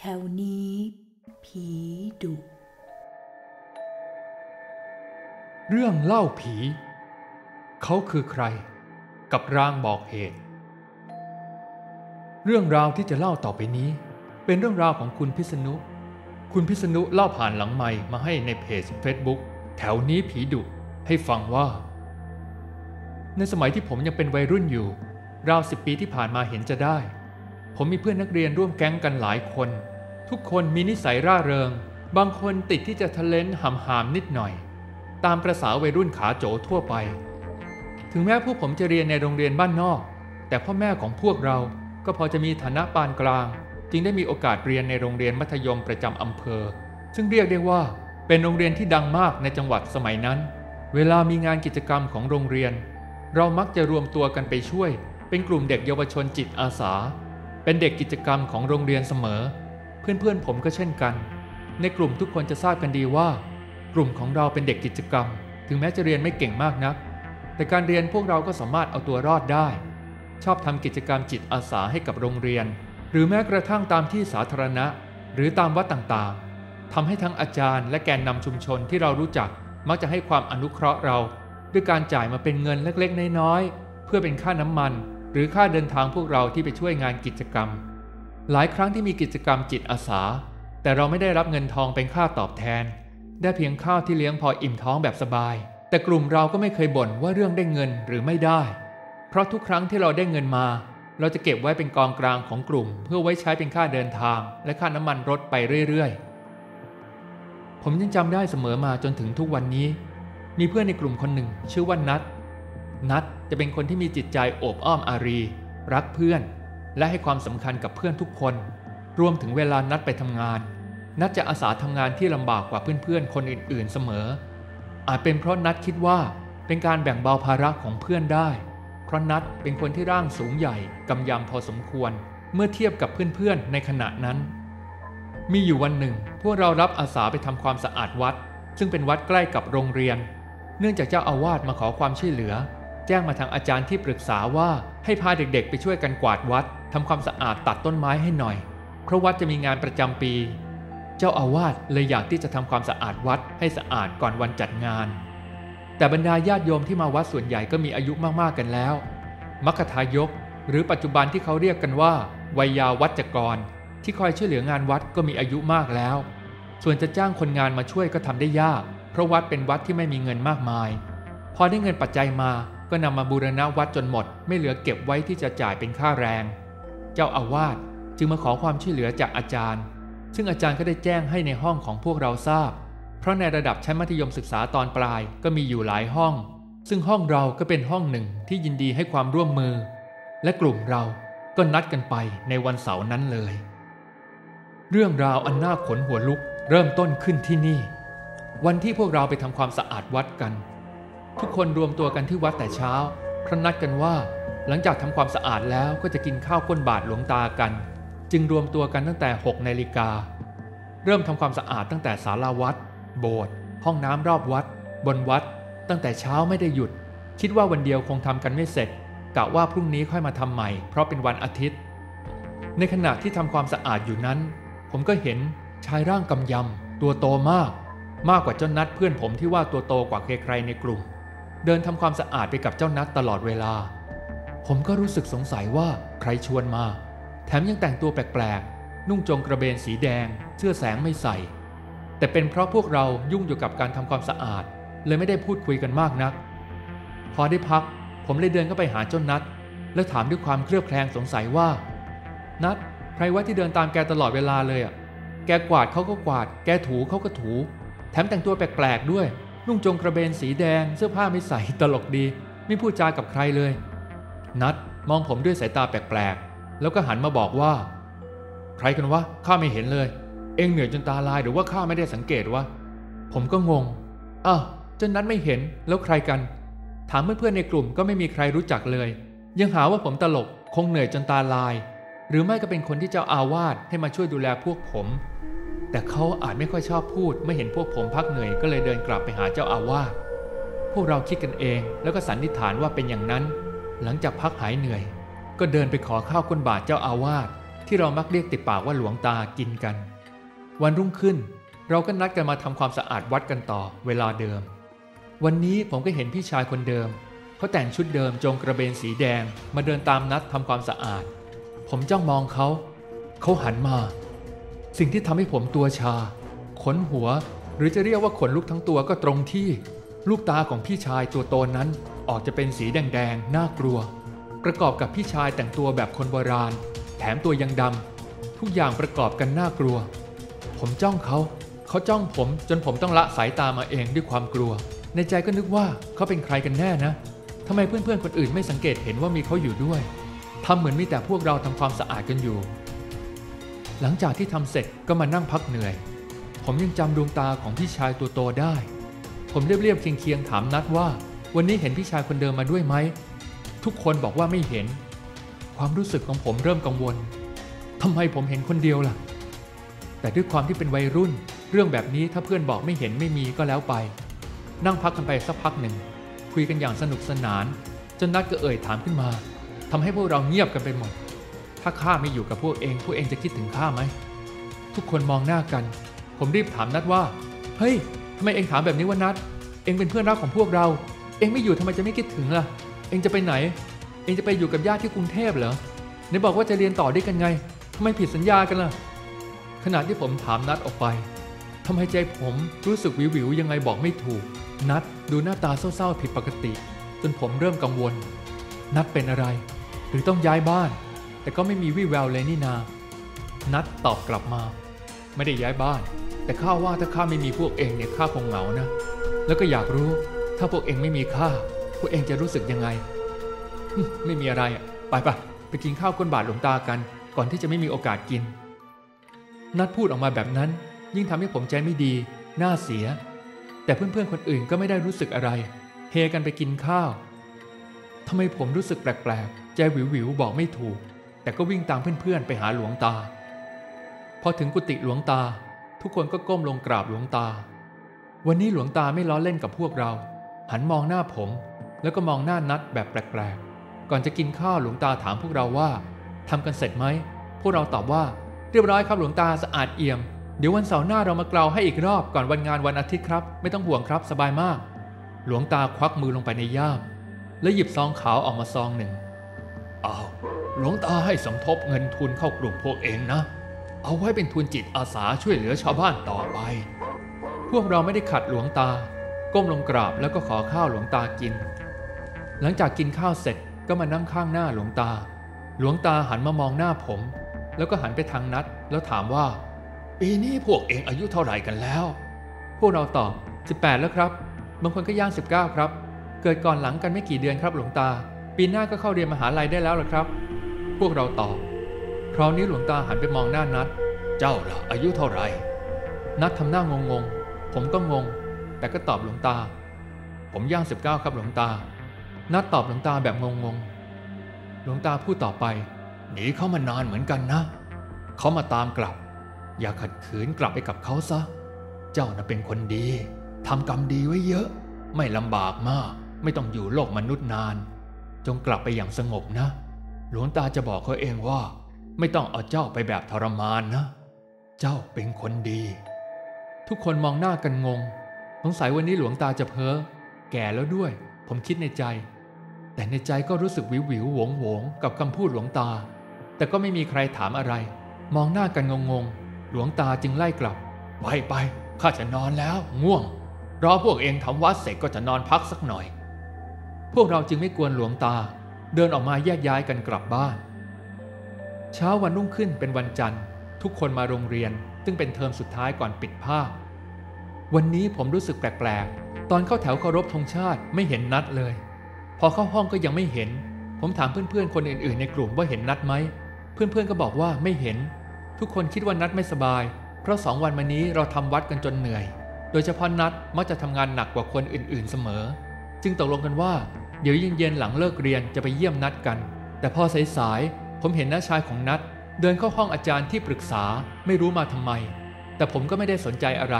แถวนี้ ผีดุ เรื่องเล่าผี เขาคือใคร กับร่างบอกเหตุ เรื่องราวที่จะเล่าต่อไปนี้ เป็นเรื่องราวของคุณพิษณุ คุณพิษณุเล่าผ่านหลังไมค์มาให้ในเพจ Facebook แถวนี้ผีดุให้ฟังว่า ในสมัยที่ผมยังเป็นวัยรุ่นอยู่ ราวสิบปีที่ผ่านมาเห็นจะได้ ผมมีเพื่อนนักเรียนร่วมแก๊งกันหลายคน ทุกคนมีนิสัยร่าเริง บางคนติดที่จะทะเลนหำหามนิดหน่อย ตามประษาวัยรุ่นขาโจทั่วไป ถึงแม้พวกผมจะเรียนในโรงเรียนบ้านนอก แต่พ่อแม่ของพวกเราก็พอจะมีฐานะปานกลาง จึงได้มีโอกาสเรียนในโรงเรียนมัธยมประจำอำเภอ ซึ่งเรียกได้ว่าเป็นโรงเรียนที่ดังมากในจังหวัดสมัยนั้น เวลามีงานกิจกรรมของโรงเรียน เรามักจะรวมตัวกันไปช่วย เป็นกลุ่มเด็กเยาวชนจิตอาสา เป็นเด็กกิจกรรมของโรงเรียนเสมอ เพื่อนๆผมก็เช่นกัน ในกลุ่มทุกคนจะทราบกันดีว่า กลุ่มของเราเป็นเด็กกิจกรรม ถึงแม้จะเรียนไม่เก่งมากนัก แต่การเรียนพวกเราก็สามารถเอาตัวรอดได้ ชอบทำกิจกรรมจิตอาสาให้กับโรงเรียน หรือแม้กระทั่งตามที่สาธารณะ หรือตามวัดต่างๆทำให้ทั้งอาจารย์ และแกนนำชุมชนที่เรารู้จักมักจะให้ความอนุเคราะห์เรา ด้วยการจ่ายมาเป็นเงินเล็กๆน้อยๆเพื่อเป็นค่าน้ำมัน หรือค่าเดินทางพวกเราที่ไปช่วยงานกิจกรรม หลายครั้งที่มีกิจกรรมจิตอาสา แต่เราไม่ได้รับเงินทองเป็นค่าตอบแทน ได้เพียงข้าวที่เลี้ยงพออิ่มท้องแบบสบาย แต่กลุ่มเราก็ไม่เคยบ่นว่าเรื่องได้เงินหรือไม่ได้ เพราะทุกครั้งที่เราได้เงินมา เราจะเก็บไว้เป็นกองกลางของกลุ่ม เพื่อไว้ใช้เป็นค่าเดินทาง และค่าน้ำมันรถไปเรื่อยๆ ผมยังจำได้เสมอมาจนถึงทุกวันนี้ มีเพื่อนในกลุ่มคนหนึ่ง ชื่อว่านัท นัทจะเป็นคนที่มีจิตใจโอบอ้อมอารี รักเพื่อน และให้ความสำคัญกับเพื่อนทุกคน รวมถึงเวลานัดไปทำงาน นัดจะอาสาทำงานที่ลำบากกว่าเพื่อนๆ คนอื่นๆเสมอ อาจเป็นเพราะนัดคิดว่าเป็นการแบ่งเบาภาระของเพื่อนได้ เพราะนัดเป็นคนที่ร่างสูงใหญ่กำยำพอสมควร เมื่อเทียบกับเพื่อนๆ ในขณะนั้น มีอยู่วันหนึ่ง พวกเรารับอาสาไปทำความสะอาดวัด ซึ่งเป็นวัดใกล้กับโรงเรียน เนื่องจากเจ้าอาวาสมาขอความช่วยเหลือ แจ้งมาทางอาจารย์ที่ปรึกษาว่าให้พาเด็กๆ ไปช่วยกันกวาดวัดทำความสะอาดตัดต้นไม้ให้หน่อย เพราะวัดจะมีงานประจำปี เจ้าอาวาสเลยอยากที่จะทำความสะอาดวัดให้สะอาดก่อนวันจัดงาน แต่บรรดาญาติโยมที่มาวัดส่วนใหญ่ก็มีอายุมากๆกันแล้ว มัคคทายก หรือปัจจุบันที่เขาเรียกกันว่าวัยยาวัจกร ที่คอยช่วยเหลืองานวัดก็มีอายุมากแล้ว ส่วนจะจ้างคนงานมาช่วยก็ทำได้ยาก เพราะวัดเป็นวัดที่ไม่มีเงินมากมาย พอได้เงินปัจจัยมา ก็นำมาบูรณะวัดจนหมด ไม่เหลือเก็บไว้ที่จะจ่ายเป็นค่าแรง เจ้าอาวาสจึงมาขอความช่วยเหลือจากอาจารย์ ซึ่งอาจารย์ก็ได้แจ้งให้ในห้องของพวกเราทราบ เพราะในระดับชั้นมัธยมศึกษาตอนปลายก็มีอยู่หลายห้อง ซึ่งห้องเราก็เป็นห้องหนึ่งที่ยินดีให้ความร่วมมือ และกลุ่มเราก็นัดกันไปในวันเสาร์นั้นเลย เรื่องราวอันน่าขนหัวลุกเริ่มต้นขึ้นที่นี่ วันที่พวกเราไปทำความสะอาดวัดกัน ทุกคนรวมตัวกันที่วัดแต่เช้าเพราะนัดกันว่า หลังจากทำความสะอาดแล้วก็จะกินข้าวก้นบาทหลวงตากัน จึงรวมตัวกันตั้งแต่6นาฬิกา เริ่มทำความสะอาดตั้งแต่ศาลาวัด โบสถ์ห้องน้ำรอบวัด บนวัด ตั้งแต่เช้าไม่ได้หยุด คิดว่าวันเดียวคงทำกันไม่เสร็จกะว่าพรุ่งนี้ค่อยมาทำใหม่ เพราะเป็นวันอาทิตย์ ในขณะที่ทำความสะอาดอยู่นั้น ผมก็เห็นชายร่างกำยำตัวโตมาก มากกว่าเจ้านัดเพื่อนผมที่ว่าตัวโตกว่าใครๆในกลุ่ม เดินทำความสะอาดไปกับเจ้านัดตลอดเวลา ผมก็รู้สึกสงสัยว่าใครชวนมา แถมยังแต่งตัวแปลกๆ นุ่งจงกระเบนสีแดง เสื้อแสงไม่ใส่ แต่เป็นเพราะพวกเรายุ่งอยู่กับการทำความสะอาด เลยไม่ได้พูดคุยกันมากนัก พอได้พัก ผมเลยเดินเข้าไปหาเจ้านัดแล้วถามด้วยความเครือบแคลงสงสัยว่า นัดใครว่าที่เดินตามแกตลอดเวลาเลยอะแกกวาดเขาก็กวาด แกถูเขาก็ถู แถมแต่งตัวแปลกๆด้วย นุ่งจงกระเบนสีแดง เสื้อผ้าไม่ใส่ตลกดี ไม่พูดจากับใครเลย นัดมองผมด้วยสายตาแปลกๆ แล้วก็หันมาบอกว่า ใครกันวะข้าไม่เห็นเลย เองเหนื่อยจนตาลายหรือว่าข้าไม่ได้สังเกตวะผมก็งงอ้าวจนนัดไม่เห็นแล้วใครกัน ถามเพื่อนๆในกลุ่มก็ไม่มีใครรู้จักเลย ยังหาว่าผมตลกคงเหนื่อยจนตาลาย หรือไม่ก็เป็นคนที่เจ้าอาวาสให้มาช่วยดูแลพวกผม แต่เขาอาจไม่ค่อยชอบพูดเมื่อเห็นพวกผมพักเหนื่อยก็เลยเดินกลับไปหาเจ้าอาวาสพวกเราคิดกันเองแล้วก็สันนิษฐานว่าเป็นอย่างนั้น หลังจากพักหายเหนื่อย ก็เดินไปขอข้าวก้นบาทเจ้าอาวาสที่เรามักเรียกติดปากว่าหลวงตากินกัน วันรุ่งขึ้น เราก็นัดกันมาทำความสะอาดวัดกันต่อเวลาเดิม วันนี้ผมก็เห็นพี่ชายคนเดิมเขาแต่งชุดเดิมจงกระเบนสีแดงมาเดินตามนัดทำความสะอาด ผมจ้องมองเขาเขาหันมา สิ่งที่ทำให้ผมตัวชา ขนหัว หรือจะเรียกว่าขนลุกทั้งตัวก็ตรงที่ ลูกตาของพี่ชายตัวโตนั้นออกจะเป็นสีแดงๆ น่ากลัว ประกอบกับพี่ชายแต่งตัวแบบคนโบราณ แถมตัวยังดำทุกอย่างประกอบกันน่ากลัว ผมจ้องเขาเขาจ้องผมจนผมต้องละสายตามาเองด้วยความกลัว ในใจก็นึกว่าเขาเป็นใครกันแน่นะทำไมเพื่อนๆคนอื่นไม่สังเกตเห็นว่ามีเขาอยู่ด้วยทำเหมือนมีแต่พวกเราทำความสะอาดกันอยู่ หลังจากที่ทำเสร็จก็มานั่งพักเหนื่อย ผมยังจำดวงตาของพี่ชายตัวโตได้ ผมเรียบๆเคียงๆถามนัดว่า วันนี้เห็นพี่ชายคนเดิมมาด้วยไหม ทุกคนบอกว่าไม่เห็น ความรู้สึกของผมเริ่มกังวลทำไมผมเห็นคนเดียวล่ะ แต่ด้วยความที่เป็นวัยรุ่น เรื่องแบบนี้ถ้าเพื่อนบอกไม่เห็นไม่มีก็แล้วไป นั่งพักกันไปสักพักหนึ่ง คุยกันอย่างสนุกสนาน จนนัดก็เอ่ยถามขึ้นมาทำให้พวกเราเงียบกันไปหมด ถ้าข้าไม่อยู่กับพวกเอง พวกเองจะคิดถึงข้าไหม ทุกคนมองหน้ากัน ผมรีบถามนัดว่า เฮ้ยทำไมเองถามแบบนี้ว่านัด เองเป็นเพื่อนรักของพวกเรา เองไม่อยู่ทำไมจะไม่คิดถึงล่ะ เองจะไปไหน เองจะไปอยู่กับญาติที่กรุงเทพเหรอไหนบอกว่าจะเรียนต่อด้วยกันไงทำไมผิดสัญญากันล่ะ ขณะที่ผมถามนัดออกไปทำไมใจผมรู้สึกวิววิวยังไงบอกไม่ถูก นัดดูหน้าตาเศร้าๆผิดปกติ จนผมเริ่มกังวล นัดเป็นอะไร หรือต้องย้ายบ้าน แต่ก็ไม่มีวี่แววเลยนี่นา นัดตอบกลับมา ไม่ได้ย้ายบ้าน แต่ข้าว่าถ้าข้าไม่มีพวกเองเนี่ยข้าคงเหงานะ แล้วก็อยากรู้ ถ้าพวกเองไม่มีข้าพวกเองจะรู้สึกยังไง ไม่มีอะไรอะไปปะไปกินข้าวก้นบาทหลวงตากัน ก่อนที่จะไม่มีโอกาสกิน นัดพูดออกมาแบบนั้น ยิ่งทำให้ผมใจไม่ดี หน้าเสีย แต่เพื่อนๆคนอื่นก็ไม่ได้รู้สึกอะไร เฮกันไปกินข้าวทำไมผมรู้สึกแปลกๆ ใจวิววิวบอกไม่ถูก แต่ก็วิ่งตามเพื่อนๆ ไปหาหลวงตา พอถึงกุฏิหลวงตา ทุกคนก็ก้มลงกราบหลวงตา วันนี้หลวงตาไม่ล้อเล่นกับพวกเรา หันมองหน้าผม แล้วก็มองหน้านัดแบบแปลกๆ ก่อนจะกินข้าวหลวงตาถามพวกเราว่าทำกันเสร็จไหม พวกเราตอบว่า เรียบร้อยครับหลวงตาสะอาดเอี่ยม เดี๋ยววันเสาร์หน้าเรามากล่าวให้อีกรอบก่อนวันงานวันอาทิตย์ครับ ไม่ต้องห่วงครับสบายมาก หลวงตาควักมือลงไปในย่าม แล้วหยิบซองขาวออกมาซองหนึ่งอ้าว หลวงตาให้สมทบเงินทุนเข้ากลุ่มพวกเองนะ เอาไว้เป็นทุนจิตอาสาช่วยเหลือชาวบ้านต่อไป พวกเราไม่ได้ขัดหลวงตา ก้มลงกราบแล้วก็ขอข้าวหลวงตากิน หลังจากกินข้าวเสร็จก็มานั่งข้างหน้าหลวงตา หลวงตาหันมามองหน้าผม แล้วก็หันไปทางนัดแล้วถามว่า ปีนี้พวกเองอายุเท่าไหร่กันแล้ว พวกเราตอบ 18 แล้วครับ บางคนก็ย่าง 19 ครับ เกิดก่อนหลังกันไม่กี่เดือนครับหลวงตา ปีหน้าก็เข้าเรียนมหาลัยได้แล้วหรอครับ พวกเราตอบคราวนี้หลวงตาหันไปมองหน้านัด เจ้าล่ะอายุเท่าไหร่ นัดทำหน้างงงๆผมก็งง แต่ก็ตอบหลวงตา ผมย่าง 19 ครับหลวงตา นัดตอบหลวงตาแบบงงๆหลวงตาพูดต่อไป หนีเข้ามานานเหมือนกันนะ เขามาตามกลับ อย่าขัดขืนกลับไปกับเขาซะ เจ้าน่ะเป็นคนดีทำกรรมดีไว้เยอะ ไม่ลำบากมาก ไม่ต้องอยู่โลกมนุษย์นาน จงกลับไปอย่างสงบนะ หลวงตาจะบอกเขาเองว่า ไม่ต้องเอาเจ้าไปแบบทรมานนะ เจ้าเป็นคนดี ทุกคนมองหน้ากันงง สงสัยวันนี้หลวงตาจะเพ้อ แก่แล้วด้วย ผมคิดในใจ แต่ในใจก็รู้สึกวิววิวหวงหวงกับคำพูดหลวงตา แต่ก็ไม่มีใครถามอะไร มองหน้ากันงงงหลวงตาจึงไล่กลับ ไปไปข้าจะนอนแล้วง่วง รอพวกเองทำวัดเสร็จก็จะนอนพักสักหน่อย พวกเราจึงไม่กวนหลวงตา เดินออกมาแยกย้ายกันกลับบ้าน เช้าวันรุ่งขึ้นเป็นวันจันทร์ ทุกคนมาโรงเรียน ซึ่งเป็นเทอมสุดท้ายก่อนปิดภาค วันนี้ผมรู้สึกแปลกๆ ตอนเข้าแถวเคารพธงชาติไม่เห็นนัดเลย พอเข้าห้องก็ยังไม่เห็น ผมถามเพื่อนๆ คนอื่นๆ ในกลุ่มว่าเห็นนัดไหม เพื่อนๆ ก็บอกว่าไม่เห็น ทุกคนคิดว่านัดไม่สบาย เพราะสองวันมานี้เราทำวัดกันจนเหนื่อย โดยเฉพาะนัดมักจะทำงานหนักกว่าคนอื่นๆ เสมอ จึงตกลงกันว่า เดี๋ยวเย็นๆหลังเลิกเรียนจะไปเยี่ยมนัดกัน แต่พอสายๆผมเห็นน้าชายของนัดเดินเข้าห้องอาจารย์ที่ปรึกษาไม่รู้มาทำไม แต่ผมก็ไม่ได้สนใจอะไร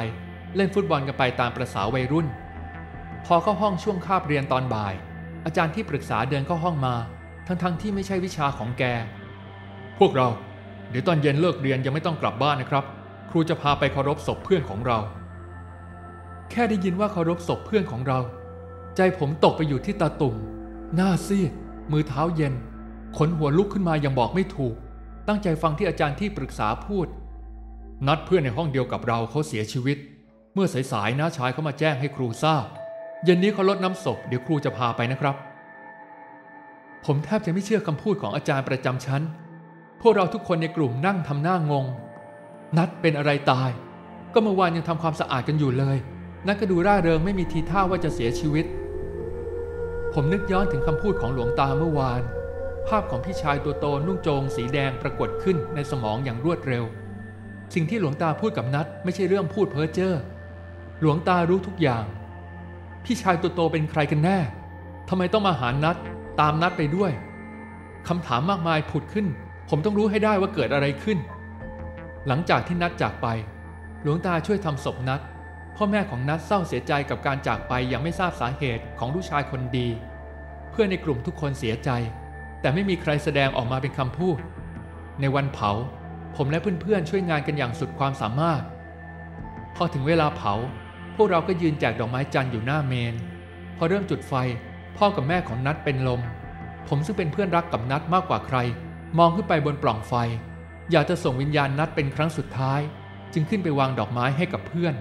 เล่นฟุตบอลกันไปตามประษาวัยรุ่น พอเข้าห้องช่วงคาบเรียนตอนบ่าย อาจารย์ที่ปรึกษาเดินเข้าห้องมา ทั้งๆทที่ไม่ใช่วิชาของแก พวกเราเดี๋ยวตอนเย็นเลิกเรียนยังไม่ต้องกลับบ้านนะครับ ครูจะพาไปเคารพศพเพื่อนของเรา แค่ได้ยินว่าเคารพศพเพื่อนของเรา ใจผมตกไปอยู่ที่ตาตุ่ม หน้าซีด มือเท้าเย็น ขนหัวลุกขึ้นมายังบอกไม่ถูก ตั้งใจฟังที่อาจารย์ที่ปรึกษาพูด นัดเพื่อนในห้องเดียวกับเราเขาเสียชีวิต เมื่อสายๆน้าชายเขามาแจ้งให้ครูทราบ เย็นนี้เขาลดน้ำศพ เดี๋ยวครูจะพาไปนะครับ ผมแทบจะไม่เชื่อคำพูดของอาจารย์ประจำชั้น พวกเราทุกคนในกลุ่มนั่งทำหน้างง นัดเป็นอะไรตาย ก็เมื่อวานยังทำความสะอาดกันอยู่เลย นัดก็ดูร่าเริงไม่มีทีท่าว่าจะเสียชีวิต ผมนึกย้อนถึงคำพูดของหลวงตาเมื่อวาน ภาพของพี่ชายตัวโตนุ่งโจงสีแดงปรากฏขึ้นในสมองอย่างรวดเร็ว สิ่งที่หลวงตาพูดกับนัดไม่ใช่เรื่องพูดเพ้อเจ้อหลวงตารู้ทุกอย่าง พี่ชายตัวโตเป็นใครกันแน่ทำไมต้องมาหานัดตามนัดไปด้วยคำถามมากมายผุดขึ้น ผมต้องรู้ให้ได้ว่าเกิดอะไรขึ้น หลังจากที่นัดจากไป หลวงตาช่วยทำศพนัด พ่อแม่ของนัดเศร้าเสียใจกับการจากไปอย่างไม่ทราบสาเหตุของลูกชายคนดี เพื่อนในกลุ่มทุกคนเสียใจ แต่ไม่มีใครแสดงออกมาเป็นคำพูด ในวันเผา ผมและเพื่อนๆช่วยงานกันอย่างสุดความสามารถ พอถึงเวลาเผา พวกเราก็ยืนแจกดอกไม้จันทร์อยู่หน้าเมน พอเริ่มจุดไฟ พ่อกับแม่ของนัดเป็นลม ผมซึ่งเป็นเพื่อนรักกับนัดมากกว่าใคร มองขึ้นไปบนปล่องไฟ อยากจะส่งวิญญาณนัดเป็นครั้งสุดท้าย จึงขึ้นไปวางดอกไม้ให้กับเพื่อน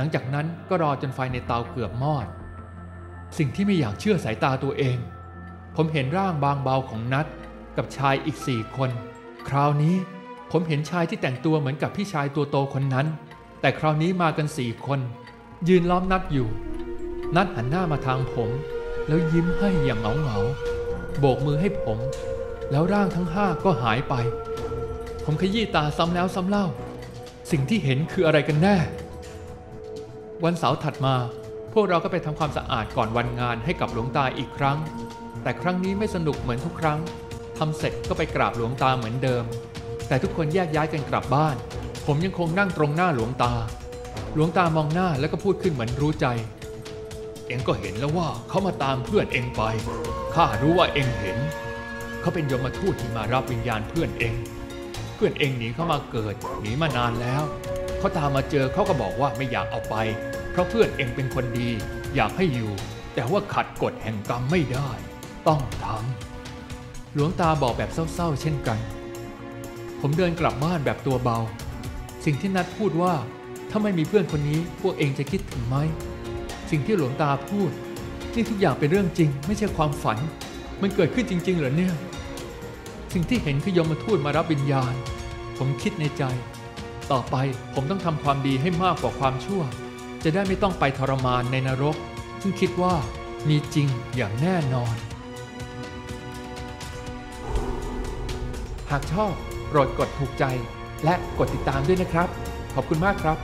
หลังจากนั้นก็รอจนไฟในเตาเกือบมอด สิ่งที่ไม่อยากเชื่อสายตาตัวเอง ผมเห็นร่างบางเบาของนัดกับชายอีกสี่คน คราวนี้ผมเห็นชายที่แต่งตัวเหมือนกับพี่ชายตัวโตคนนั้น แต่คราวนี้มากันสี่คน ยืนล้อมนัดอยู่ นัดหันหน้ามาทางผม แล้วยิ้มให้อย่างเหงาเหงาๆโบกมือให้ผม แล้วร่างทั้งห้าก็หายไป ผมขยี้ตาซ้ำแล้วซ้ำเล่า สิ่งที่เห็นคืออะไรกันแน่ วันเสาร์ถัดมา พวกเราก็ไปทำความสะอาดก่อนวันงานให้กับหลวงตาอีกครั้ง แต่ครั้งนี้ไม่สนุกเหมือนทุกครั้งทำเสร็จก็ไปกราบหลวงตาเหมือนเดิม แต่ทุกคนแยกย้ายกันกลับบ้าน ผมยังคงนั่งตรงหน้าหลวงตา หลวงตามองหน้าแล้วก็พูดขึ้นเหมือนรู้ใจ เองก็เห็นแล้วว่าเขามาตามเพื่อนเองไป ข้ารู้ว่าเองเห็น เขาเป็นยมทูตที่มารับวิญญาณเพื่อนเอง เพื่อนเองหนีเข้ามาเกิดหนีมานานแล้ว เขาตามมาเจอเขาก็บอกว่าไม่อยากเอาไป เพราะเพื่อนเองเป็นคนดี อยากให้อยู่ แต่ว่าขัดกฎแห่งกรรมไม่ได้ ต้องทำหลวงตาบอกแบบเศร้าๆ เช่นกัน ผมเดินกลับบ้านแบบตัวเบา สิ่งที่นัดพูดว่า ถ้าไม่มีเพื่อนคนนี้พวกเองจะคิดถึงไหม สิ่งที่หลวงตาพูด นี่ทุกอย่างเป็นเรื่องจริง ไม่ใช่ความฝัน มันเกิดขึ้นจริง ๆ เหรอเนี่ย สิ่งที่เห็นคือยมทูตมารับวิญญาณ ผมคิดในใจ ต่อไปผมต้องทำความดีให้มากกว่าความชั่ว จะได้ไม่ต้องไปทรมานในนรก ซึ่งคิดว่ามีจริงอย่างแน่นอน หากชอบโปรดกดถูกใจและกดติดตามด้วยนะครับ ขอบคุณมากครับ